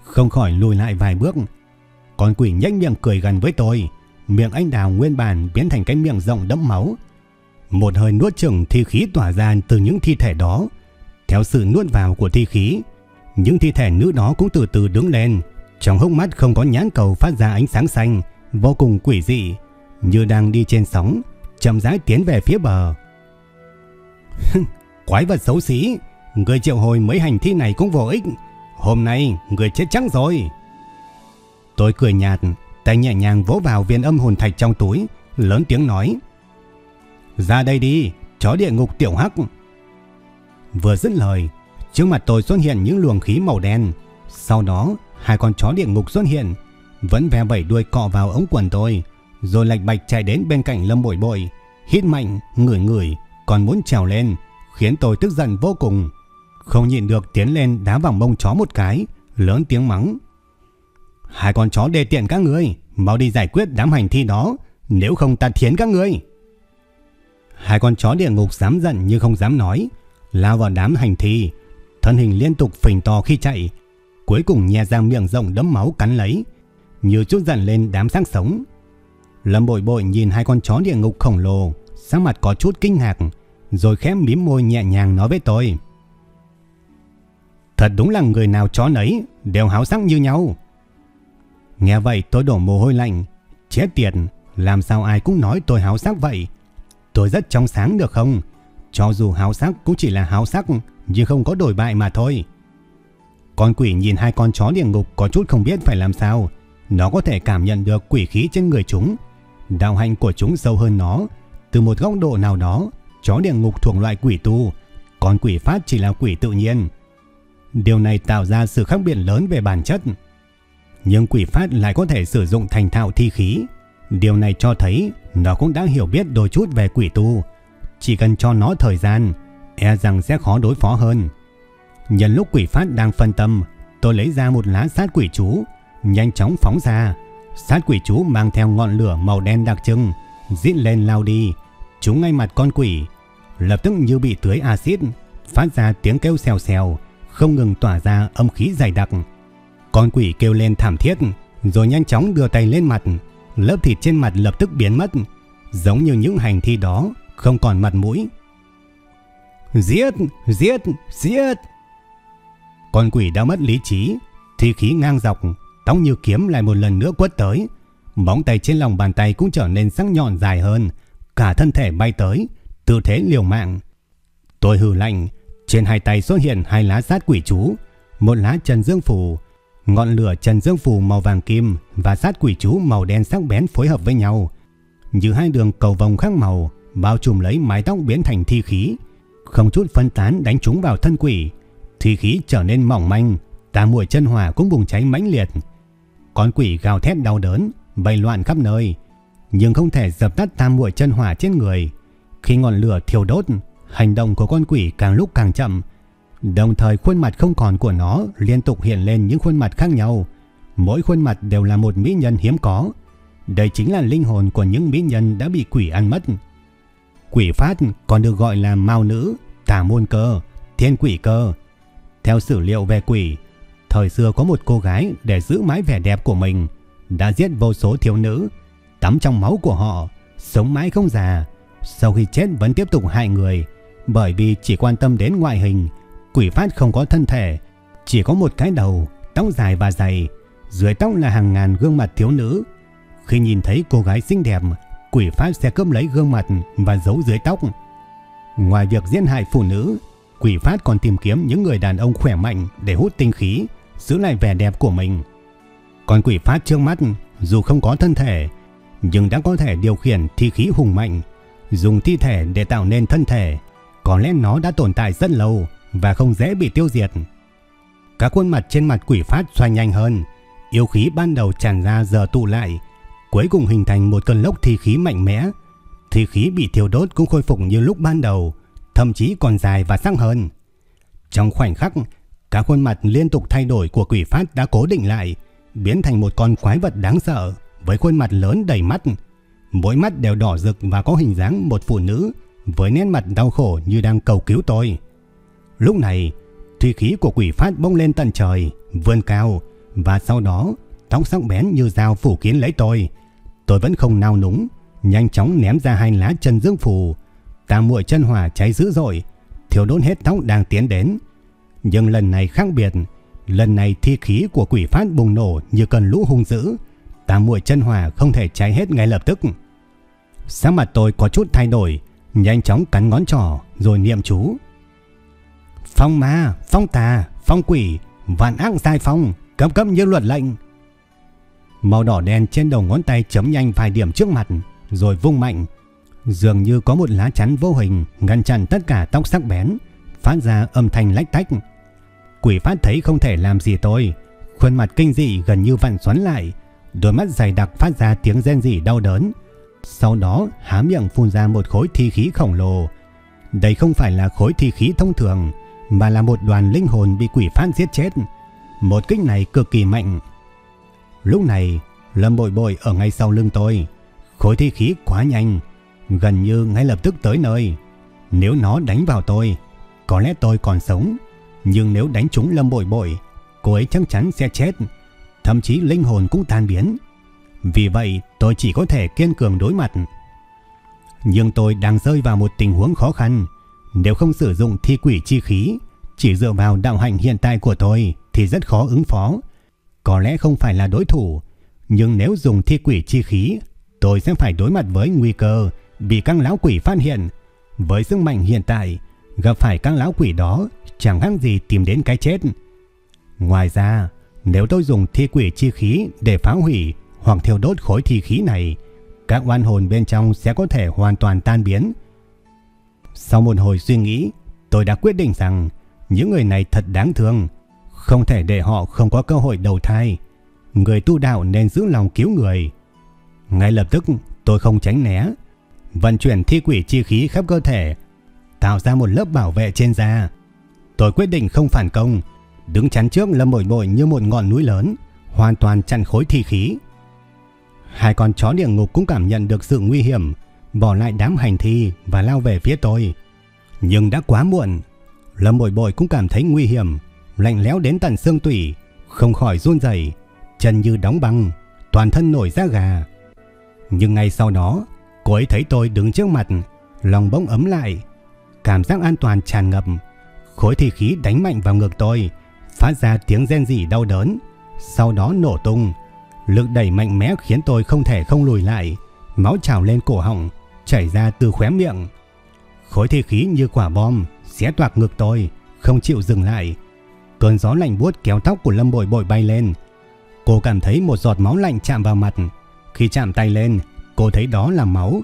không khỏi lùi lại vài bước. Con quỷ nhếch miệng cười gần với tôi, miệng anh đào nguyên bản biến thành cái miệng rộng đẫm máu. Một hơi nuốt chừng thi khí tỏa ra từ những thi thể đó. Theo sự nuốt vào của thi khí, những thi thể nữ đó cũng từ từ đứng lên. Trong hốc mắt không có nhãn cầu phát ra ánh sáng xanh, vô cùng quỷ dị, như đang đi trên sóng, chậm rãi tiến về phía bờ. Quái vật xấu xí, người triệu hồi mấy hành thi này cũng vô ích. Hôm nay người chết chắc rồi. Tôi cười nhạt, tay nhẹ nhàng vỗ vào viên âm hồn thạch trong túi, lớn tiếng nói. Ra đây đi, chó địa ngục tiểu hắc. Vừa dứt lời, trước mặt tôi xuất hiện những luồng khí màu đen. Sau đó, hai con chó địa ngục xuất hiện, vẫn ve vẩy đuôi cọ vào ống quần tôi, rồi lạch bạch chạy đến bên cạnh Lâm Bội Bội, hít mạnh, ngửi ngửi, còn muốn trèo lên, khiến tôi tức giận vô cùng. Không nhịn được tiến lên đá vào mông chó một cái, lớn tiếng mắng. Hai con chó đề tiện các người mau đi giải quyết đám hành thi đó, nếu không ta thiến các người Hai con chó địa ngục dám giận nhưng không dám nói, lao vào đám hành thi, thân hình liên tục phình to khi chạy, cuối cùng nhè ra miệng rộng đấm máu cắn lấy, như chút giận lên đám xác sống. Lâm bội bội nhìn hai con chó địa ngục khổng lồ, sắc mặt có chút kinh ngạc, rồi khép mím môi nhẹ nhàng nói với tôi. Thật đúng là người nào chó nấy đều háo sắc như nhau. Nghe vậy tôi đổ mồ hôi lạnh, chết tiệt, làm sao ai cũng nói tôi háo sắc vậy. Tôi rất trong sáng được không? Cho dù háo sắc cũng chỉ là háo sắc, nhưng không có đổi bại mà thôi. Con quỷ nhìn hai con chó địa ngục có chút không biết phải làm sao. Nó có thể cảm nhận được quỷ khí trên người chúng. Đạo hạnh của chúng sâu hơn nó. Từ một góc độ nào đó, chó địa ngục thuộc loại quỷ tu, còn quỷ phát chỉ là quỷ tự nhiên. Điều này tạo ra sự khác biệt lớn về bản chất. Nhưng quỷ phát lại có thể sử dụng thành thạo thi khí. Điều này cho thấy nó cũng đã hiểu biết đôi chút về quỷ tu. Chỉ cần cho nó thời gian, e rằng sẽ khó đối phó hơn. Nhân lúc quỷ phát đang phân tâm, tôi lấy ra một lá sát quỷ chú, nhanh chóng phóng ra. Sát quỷ chú mang theo ngọn lửa màu đen đặc trưng, dít lên lao đi, trúng ngay mặt con quỷ. Lập tức như bị tưới axit, phát ra tiếng kêu xèo xèo, không ngừng tỏa ra âm khí dày đặc. Con quỷ kêu lên thảm thiết, rồi nhanh chóng đưa tay lên mặt, lớp thịt trên mặt lập tức biến mất, giống như những hành thi đó không còn mặt mũi. Giết, giết, giết. Con quỷ đã mất lý trí, thi khí ngang dọc, tóc như kiếm lại một lần nữa quất tới. Móng tay trên lòng bàn tay cũng trở nên sắc nhọn dài hơn, cả thân thể bay tới, tư thế liều mạng. Tôi hừ lạnh, trên hai tay xuất hiện hai lá sát quỷ chú, một lá trần dương phù, ngọn lửa trần dương phù màu vàng kim và sát quỷ chú màu đen sắc bén phối hợp với nhau, như hai đường cầu vòng khác màu bao trùm lấy mái tóc biến thành thi khí, không chút phân tán đánh trúng vào thân quỷ. thì khí trở nên mỏng manh, tà muội chân hỏa cũng bùng cháy mãnh liệt. Con quỷ gào thét đau đớn, bay loạn khắp nơi, nhưng không thể dập tắt tam muội chân hỏa trên người. Khi ngọn lửa thiêu đốt, hành động của con quỷ càng lúc càng chậm, đồng thời khuôn mặt không còn của nó liên tục hiện lên những khuôn mặt khác nhau. Mỗi khuôn mặt đều là một mỹ nhân hiếm có. Đây chính là linh hồn của những mỹ nhân đã bị quỷ ăn mất. Quỷ phát còn được gọi là mao nữ, tà môn cơ, thiên quỷ cơ. Theo sử liệu về quỷ, thời xưa có một cô gái để giữ mãi vẻ đẹp của mình, đã giết vô số thiếu nữ, tắm trong máu của họ, sống mãi không già, sau khi chết vẫn tiếp tục hại người, bởi vì chỉ quan tâm đến ngoại hình, quỷ phát không có thân thể, chỉ có một cái đầu, tóc dài và dày, dưới tóc là hàng ngàn gương mặt thiếu nữ. Khi nhìn thấy cô gái xinh đẹp, quỷ phát sẽ cướp lấy gương mặt và giấu dưới tóc. Ngoài việc giết hại phụ nữ, quỷ phát còn tìm kiếm những người đàn ông khỏe mạnh để hút tinh khí, giữ lại vẻ đẹp của mình. Còn quỷ phát trước mắt, dù không có thân thể, nhưng đã có thể điều khiển thi khí hùng mạnh, dùng thi thể để tạo nên thân thể. Có lẽ nó đã tồn tại rất lâu và không dễ bị tiêu diệt. Các khuôn mặt trên mặt quỷ phát xoay nhanh hơn, yêu khí ban đầu tràn ra giờ tụ lại, cuối cùng hình thành một cơn lốc thi khí mạnh mẽ. Thi khí bị thiêu đốt cũng khôi phục như lúc ban đầu, thậm chí còn dài và sắc hơn. Trong khoảnh khắc, cả khuôn mặt liên tục thay đổi của quỷ phát đã cố định lại, biến thành một con quái vật đáng sợ với khuôn mặt lớn đầy mắt. Mỗi mắt đều đỏ rực và có hình dáng một phụ nữ với nét mặt đau khổ như đang cầu cứu tôi. Lúc này, thi khí của quỷ phát bông lên tận trời, vươn cao và sau đó tóc sắc bén như dao phủ kín lấy tôi. Tôi vẫn không nao núng, nhanh chóng ném ra hai lá chân dương phù. Tam muội chân hỏa cháy dữ dội, thiếu đốn hết tóc đang tiến đến. Nhưng lần này khác biệt, lần này thi khí của quỷ phát bùng nổ như cơn lũ hung dữ. Tam muội chân hỏa không thể cháy hết ngay lập tức. Sắc mặt tôi có chút thay đổi, nhanh chóng cắn ngón trỏ rồi niệm chú. Phong ma, phong tà, phong quỷ, vạn ác sai phong, cấp cấp như luật lệnh. Màu đỏ đen trên đầu ngón tay chấm nhanh vài điểm trước mặt, rồi vung mạnh. Dường như có một lá chắn vô hình ngăn chặn tất cả tóc sắc bén, phát ra âm thanh lách tách. Quỷ phát thấy không thể làm gì tôi, khuôn mặt kinh dị gần như vặn xoắn lại, đôi mắt dày đặc phát ra tiếng rên rỉ đau đớn. Sau đó há miệng phun ra một khối thi khí khổng lồ. Đây không phải là khối thi khí thông thường, mà là một đoàn linh hồn bị quỷ phát giết chết. Một kích này cực kỳ mạnh. Lúc này, Lâm Bội Bội ở ngay sau lưng tôi. Khối thi khí quá nhanh, gần như ngay lập tức tới nơi. Nếu nó đánh vào tôi, có lẽ tôi còn sống. Nhưng nếu đánh trúng Lâm Bội Bội, cô ấy chắc chắn sẽ chết. Thậm chí linh hồn cũng tan biến. Vì vậy tôi chỉ có thể kiên cường đối mặt. Nhưng tôi đang rơi vào một tình huống khó khăn. Nếu không sử dụng thi quỷ chi khí, chỉ dựa vào đạo hành hiện tại của tôi thì rất khó ứng phó. Có lẽ không phải là đối thủ, nhưng nếu dùng thi quỷ chi khí, tôi sẽ phải đối mặt với nguy cơ bị các lão quỷ phát hiện. Với sức mạnh hiện tại, gặp phải các lão quỷ đó chẳng khác gì tìm đến cái chết. Ngoài ra, nếu tôi dùng thi quỷ chi khí để phá hủy hoặc thiêu đốt khối thi khí này, các oan hồn bên trong sẽ có thể hoàn toàn tan biến. Sau một hồi suy nghĩ, tôi đã quyết định rằng những người này thật đáng thương, không thể để họ không có cơ hội đầu thai. Người tu đạo nên giữ lòng cứu người. Ngay lập tức tôi không tránh né, vận chuyển thi quỷ chi khí khắp cơ thể, tạo ra một lớp bảo vệ trên da. Tôi quyết định không phản công, đứng chắn trước Lâm Bội Bội như một ngọn núi lớn, hoàn toàn chặn khối thi khí. Hai con chó địa ngục cũng cảm nhận được sự nguy hiểm, bỏ lại đám hành thi và lao về phía tôi. Nhưng đã quá muộn, Lâm Bội Bội cũng cảm thấy nguy hiểm, lạnh lẽo đến tận xương tủy, không khỏi run rẩy, chân như đóng băng, toàn thân nổi da gà. Nhưng ngay sau đó, cô ấy thấy tôi đứng trước mặt, lòng bỗng ấm lại, cảm giác an toàn tràn ngập, khối thi khí đánh mạnh vào ngực tôi, phát ra tiếng rên rỉ đau đớn, sau đó nổ tung. Lực đẩy mạnh mẽ khiến tôi không thể không lùi lại, máu trào lên cổ họng, chảy ra từ khóe miệng. Khối thi khí như quả bom xé toạc ngực tôi, không chịu dừng lại. Cơn gió lạnh buốt kéo tóc của Lâm Bội Bội bay lên. Cô cảm thấy một giọt máu lạnh chạm vào mặt. Khi chạm tay lên, cô thấy đó là máu.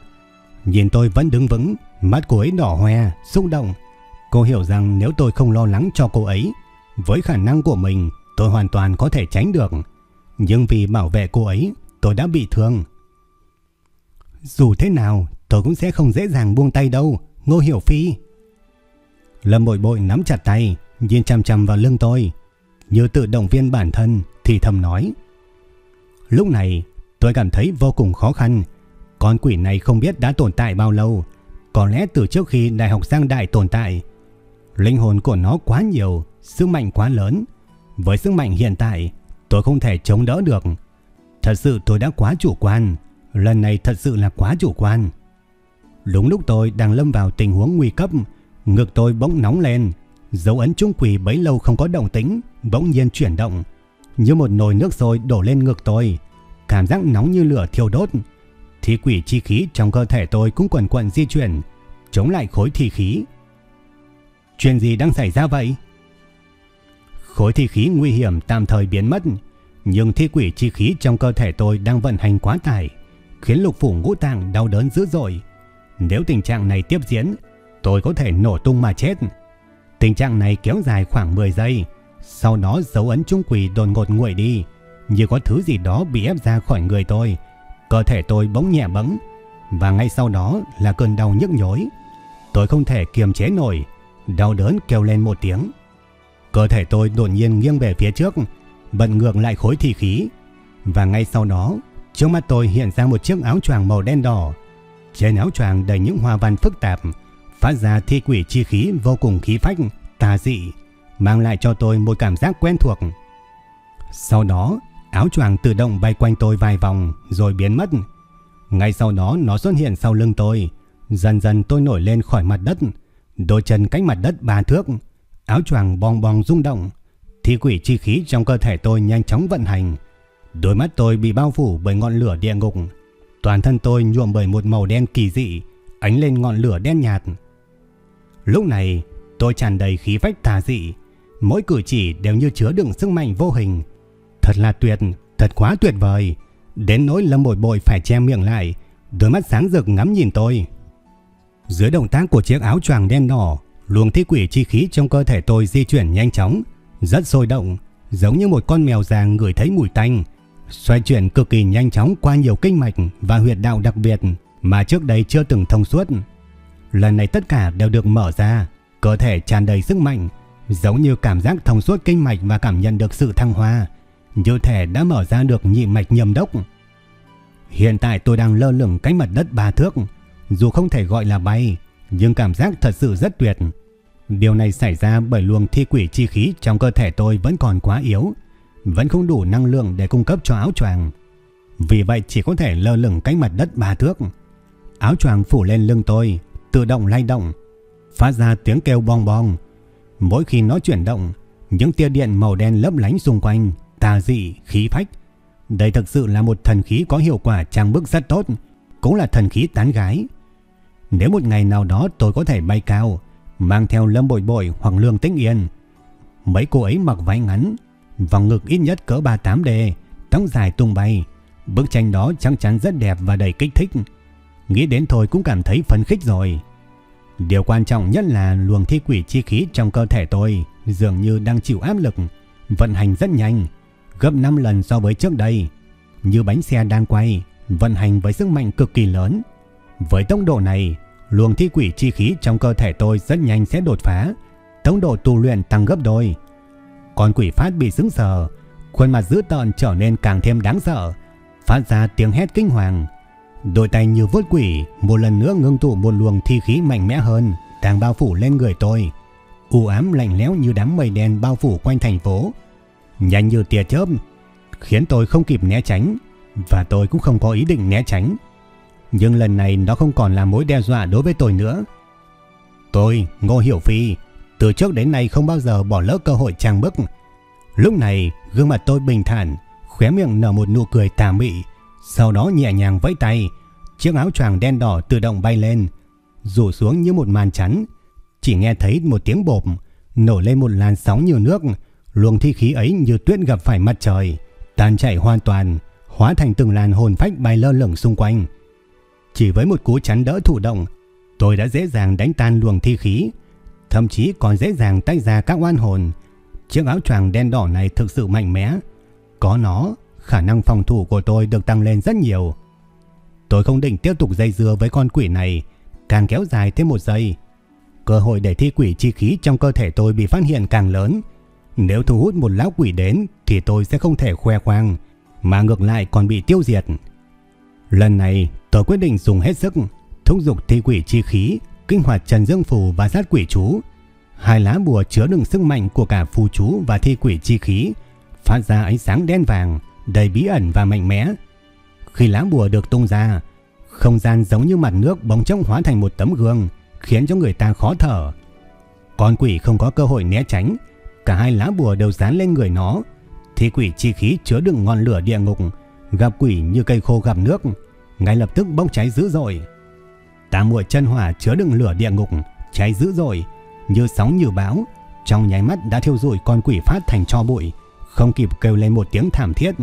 Nhìn tôi vẫn đứng vững, mắt cô ấy đỏ hoe, xúc động. Cô hiểu rằng nếu tôi không lo lắng cho cô ấy, với khả năng của mình, tôi hoàn toàn có thể tránh được. Nhưng vì bảo vệ cô ấy, tôi đã bị thương. Dù thế nào, tôi cũng sẽ không dễ dàng buông tay đâu, Ngô Hiểu Phi. Lâm bội bội nắm chặt tay, nhìn chằm chằm vào lưng tôi, như tự động viên bản thân thì thầm nói. Lúc này, tôi cảm thấy vô cùng khó khăn. Con quỷ này không biết đã tồn tại bao lâu, có lẽ từ trước khi Đại học Giang Đại tồn tại. Linh hồn của nó quá nhiều, sức mạnh quá lớn. Với sức mạnh hiện tại, tôi không thể chống đỡ được. Thật sự tôi đã quá chủ quan. Lần này thật sự là quá chủ quan. Đúng lúc tôi đang lâm vào tình huống nguy cấp, ngực tôi bỗng nóng lên. Dấu ấn trung quỷ bấy lâu không có động tĩnh, bỗng nhiên chuyển động. Như một nồi nước sôi đổ lên ngực tôi. Cảm giác nóng như lửa thiêu đốt. Thi quỷ chi khí trong cơ thể tôi cũng quần quần di chuyển, chống lại khối thi khí. Chuyện gì đang xảy ra vậy? Khối thi khí nguy hiểm tạm thời biến mất, nhưng thi quỷ chi khí trong cơ thể tôi đang vận hành quá tải, khiến lục phủ ngũ tạng đau đớn dữ dội. Nếu tình trạng này tiếp diễn, tôi có thể nổ tung mà chết. Tình trạng này kéo dài khoảng 10 giây, sau đó dấu ấn trung quỷ đột ngột nguội đi, như có thứ gì đó bị ép ra khỏi người tôi. Cơ thể tôi bỗng nhẹ bẫng, và ngay sau đó là cơn đau nhức nhối. Tôi không thể kiềm chế nổi, đau đớn kêu lên một tiếng. Cơ thể tôi đột nhiên nghiêng về phía trước, bận ngược lại khối thi khí. Và ngay sau đó, trước mắt tôi hiện ra một chiếc áo choàng màu đen đỏ. Trên áo choàng đầy những hoa văn phức tạp, phát ra thi quỷ chi khí vô cùng khí phách, tà dị, mang lại cho tôi một cảm giác quen thuộc. Sau đó, áo choàng tự động bay quanh tôi vài vòng rồi biến mất. Ngay sau đó nó xuất hiện sau lưng tôi. Dần dần tôi nổi lên khỏi mặt đất, đôi chân cách mặt đất ba thước, áo choàng bong bong rung động, thi quỷ chi khí trong cơ thể tôi nhanh chóng vận hành. Đôi mắt tôi bị bao phủ bởi ngọn lửa địa ngục, toàn thân tôi nhuộm bởi một màu đen kỳ dị, ánh lên ngọn lửa đen nhạt. Lúc này, tôi tràn đầy khí phách tà dị, mỗi cử chỉ đều như chứa đựng sức mạnh vô hình. Thật là tuyệt, thật quá tuyệt vời. Đến nỗi Lâm Bội Bội phải che miệng lại, đôi mắt sáng rực ngắm nhìn tôi. Dưới động tác của chiếc áo choàng đen đỏ, luồng thi quỷ chi khí trong cơ thể tôi di chuyển nhanh chóng, rất sôi động, giống như một con mèo già ngửi thấy mùi tanh, xoay chuyển cực kỳ nhanh chóng qua nhiều kinh mạch và huyệt đạo đặc biệt mà trước đây chưa từng thông suốt. Lần này tất cả đều được mở ra, cơ thể tràn đầy sức mạnh, giống như cảm giác thông suốt kinh mạch và cảm nhận được sự thăng hoa, như thể đã mở ra được nhị mạch nhầm đốc. Hiện tại tôi đang lơ lửng cách mặt đất ba thước, dù không thể gọi là bay, nhưng cảm giác thật sự rất tuyệt. Điều này xảy ra bởi luồng thi quỷ chi khí trong cơ thể tôi vẫn còn quá yếu, vẫn không đủ năng lượng để cung cấp cho áo choàng. Vì vậy chỉ có thể lơ lửng cách mặt đất ba thước. Áo choàng phủ lên lưng tôi, tự động lay động, phát ra tiếng kêu bong bong. Mỗi khi nó chuyển động, những tia điện màu đen lấp lánh xung quanh, tà dị, khí phách. Đây thực sự là một thần khí có hiệu quả trang bức rất tốt, cũng là thần khí tán gái. Nếu một ngày nào đó tôi có thể bay cao, mang theo Lâm Bội Bội hoặc Lương Tĩnh Yên, mấy cô ấy mặc váy ngắn, vòng ngực ít nhất cỡ 38D, tóc dài tung bay, bức tranh đó chắc chắn rất đẹp và đầy kích thích. Nghĩ đến thôi cũng cảm thấy phấn khích rồi. Điều quan trọng nhất là luồng thi quỷ chi khí trong cơ thể tôi dường như đang chịu áp lực, vận hành rất nhanh, gấp 5 lần so với trước đây. Như bánh xe đang quay, vận hành với sức mạnh cực kỳ lớn. Với tốc độ này, luồng thi quỷ chi khí trong cơ thể tôi rất nhanh sẽ đột phá, tốc độ tu luyện tăng gấp đôi. Con quỷ phát bị sững sờ, khuôn mặt dữ tợn trở nên càng thêm đáng sợ, phát ra tiếng hét kinh hoàng. Đôi tay như vớt quỷ, một lần nữa ngưng tụ một luồng thi khí mạnh mẽ hơn, đang bao phủ lên người tôi. U ám lạnh lẽo như đám mây đen bao phủ quanh thành phố, nhanh như tia chớp, khiến tôi không kịp né tránh và tôi cũng không có ý định né tránh. Nhưng lần này nó không còn là mối đe dọa đối với tôi nữa. Tôi, Ngô Hiểu Phi, từ trước đến nay không bao giờ bỏ lỡ cơ hội trang bức. Lúc này, gương mặt tôi bình thản, khóe miệng nở một nụ cười tà mị, sau đó nhẹ nhàng vẫy tay, chiếc áo choàng đen đỏ tự động bay lên, rủ xuống như một màn chắn. Chỉ nghe thấy một tiếng bộp, nổi lên một làn sóng nhiều nước, luồng thi khí ấy như tuyết gặp phải mặt trời, tan chảy hoàn toàn, hóa thành từng làn hồn phách bay lơ lửng xung quanh. Chỉ với một cú chắn đỡ thủ động, tôi đã dễ dàng đánh tan luồng thi khí, thậm chí còn dễ dàng tách ra các oan hồn. Chiếc áo choàng đen đỏ này thực sự mạnh mẽ. Có nó, khả năng phòng thủ của tôi được tăng lên rất nhiều. Tôi không định tiếp tục dây dưa với con quỷ này, càng kéo dài thêm một giây. Cơ hội để thi quỷ chi khí trong cơ thể tôi bị phát hiện càng lớn. Nếu thu hút một lão quỷ đến thì tôi sẽ không thể khoe khoang, mà ngược lại còn bị tiêu diệt. Lần này tôi quyết định dùng hết sức, thúc giục thi quỷ chi khí, kinh hoạt trần dương phù và sát quỷ chú. Hai lá bùa chứa đựng sức mạnh của cả phù chú và thi quỷ chi khí, phát ra ánh sáng đen vàng, đầy bí ẩn và mạnh mẽ. Khi lá bùa được tung ra, không gian giống như mặt nước bóng chốc hóa thành một tấm gương, khiến cho người ta khó thở. Con quỷ không có cơ hội né tránh, cả hai lá bùa đều dán lên người nó. Thi quỷ chi khí chứa đựng ngọn lửa địa ngục, gặp quỷ như cây khô gặp nước, ngay lập tức bốc cháy dữ dội. Tam muội chân hỏa chứa đựng lửa địa ngục, cháy dữ dội, như sóng như bão, trong nháy mắt đã thiêu rụi con quỷ phát thành tro bụi, không kịp kêu lên một tiếng thảm thiết.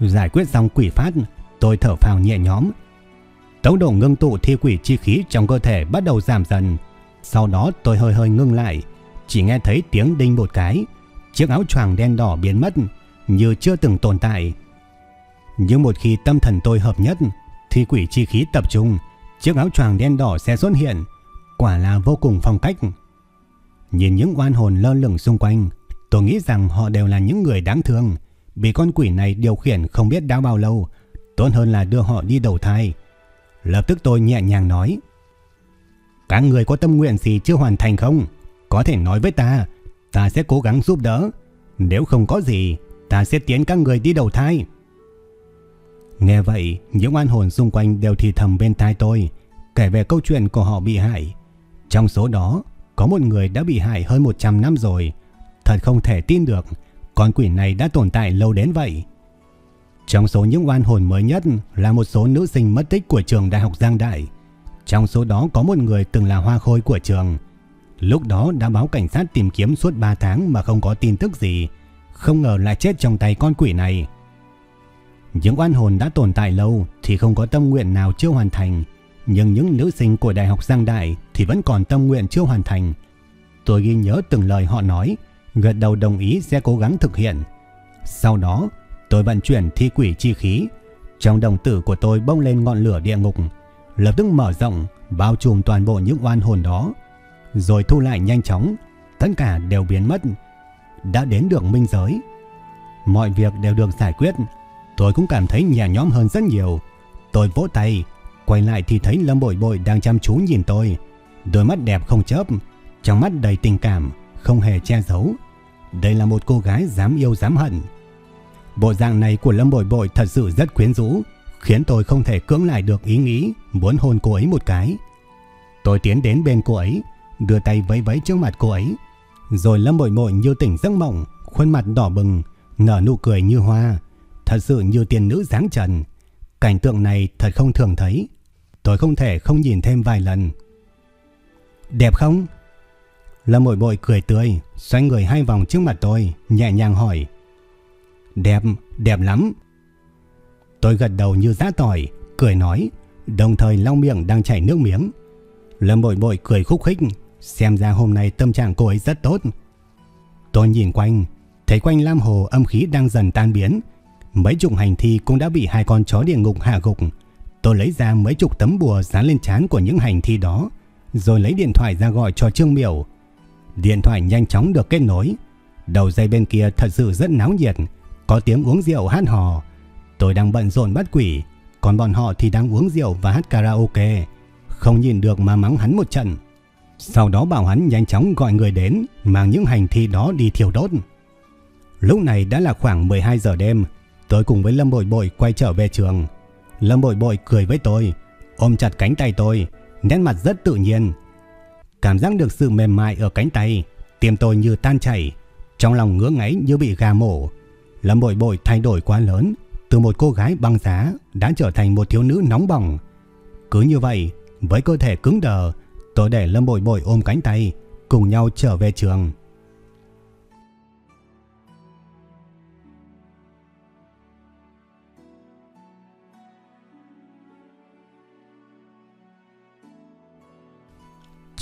Giải quyết xong quỷ phát, tôi thở phào nhẹ nhõm. Tốc độ ngưng tụ thi quỷ chi khí trong cơ thể bắt đầu giảm dần. Sau đó tôi hơi hơi ngưng lại, chỉ nghe thấy tiếng đinh một cái, chiếc áo choàng đen đỏ biến mất, như chưa từng tồn tại. Nhưng một khi tâm thần tôi hợp nhất, thi quỷ chi khí tập trung, chiếc áo choàng đen đỏ sẽ xuất hiện, quả là vô cùng phong cách. Nhìn những oan hồn lơ lửng xung quanh, tôi nghĩ rằng họ đều là những người đáng thương, bị con quỷ này điều khiển không biết đã bao lâu, tốt hơn là đưa họ đi đầu thai. Lập tức tôi nhẹ nhàng nói, các người có tâm nguyện gì chưa hoàn thành không? Có thể nói với ta, ta sẽ cố gắng giúp đỡ. Nếu không có gì, ta sẽ tiến các người đi đầu thai. Nghe vậy, những oan hồn xung quanh đều thì thầm bên tai tôi, kể về câu chuyện của họ bị hại. Trong số đó, có một người đã bị hại hơn 100 năm rồi. Thật không thể tin được, con quỷ này đã tồn tại lâu đến vậy. Trong số những oan hồn mới nhất là một số nữ sinh mất tích của trường Đại học Giang Đại. Trong số đó có một người từng là hoa khôi của trường. Lúc đó đã báo cảnh sát tìm kiếm suốt 3 tháng mà không có tin tức gì. Không ngờ lại chết trong tay con quỷ này. Những oan hồn đã tồn tại lâu thì không có tâm nguyện nào chưa hoàn thành. Nhưng những nữ sinh của Đại học Giang Đại thì vẫn còn tâm nguyện chưa hoàn thành. Tôi ghi nhớ từng lời họ nói, gật đầu đồng ý sẽ cố gắng thực hiện. Sau đó, tôi vận chuyển thi quỷ chi khí. Trong đồng tử của tôi bốc lên ngọn lửa địa ngục, lập tức mở rộng, bao trùm toàn bộ những oan hồn đó, rồi thu lại nhanh chóng, tất cả đều biến mất. Đã đến được minh giới. Mọi việc đều được giải quyết, tôi cũng cảm thấy nhẹ nhõm hơn rất nhiều. Tôi vỗ tay, Quay lại thì thấy Lâm Bội Bội đang chăm chú nhìn tôi. Đôi mắt đẹp không chớp, trong mắt đầy tình cảm, không hề che giấu. Đây là một cô gái dám yêu dám hận. Bộ dạng này của Lâm Bội Bội thật sự rất quyến rũ, khiến tôi không thể cưỡng lại được ý nghĩ muốn hôn cô ấy một cái. Tôi tiến đến bên cô ấy, đưa tay vẫy vẫy trước mặt cô ấy. Rồi Lâm Bội Bội như tỉnh giấc mộng, khuôn mặt đỏ bừng, nở nụ cười như hoa, thật sự như tiên nữ dáng trần. Cảnh tượng này thật không thường thấy. Tôi không thể không nhìn thêm vài lần. Đẹp không? Lâm bội bội cười tươi, xoay người hai vòng trước mặt tôi, nhẹ nhàng hỏi. Đẹp, đẹp lắm. Tôi gật đầu như giá tỏi, cười nói, đồng thời lau miệng đang chảy nước miếng. Lâm bội bội cười khúc khích, xem ra hôm nay tâm trạng cô ấy rất tốt. Tôi nhìn quanh, thấy quanh Lam Hồ âm khí đang dần tan biến. Mấy chục hành thi cũng đã bị hai con chó địa ngục hạ gục, Tôi lấy ra mấy chục tấm bùa dán lên trán của những hành thi đó, rồi lấy điện thoại ra gọi cho Trương Miểu. Điện thoại nhanh chóng được kết nối. Đầu dây bên kia thật sự rất náo nhiệt, có tiếng uống rượu hát hò. Tôi đang bận rộn bắt quỷ, còn bọn họ thì đang uống rượu và hát karaoke. Không nhìn được mà mắng hắn một trận. Sau đó bảo hắn nhanh chóng gọi người đến, mang những hành thi đó đi thiêu đốt. Lúc này đã là khoảng 12 giờ đêm, tôi cùng với Lâm Bội Bội quay trở về trường. Lâm bội bội cười với tôi, ôm chặt cánh tay tôi, nét mặt rất tự nhiên. Cảm giác được sự mềm mại ở cánh tay, tim tôi như tan chảy, trong lòng ngứa ngáy như bị gà mổ. Lâm bội bội thay đổi quá lớn, từ một cô gái băng giá đã trở thành một thiếu nữ nóng bỏng. Cứ như vậy, với cơ thể cứng đờ, tôi để Lâm bội bội ôm cánh tay, cùng nhau trở về trường.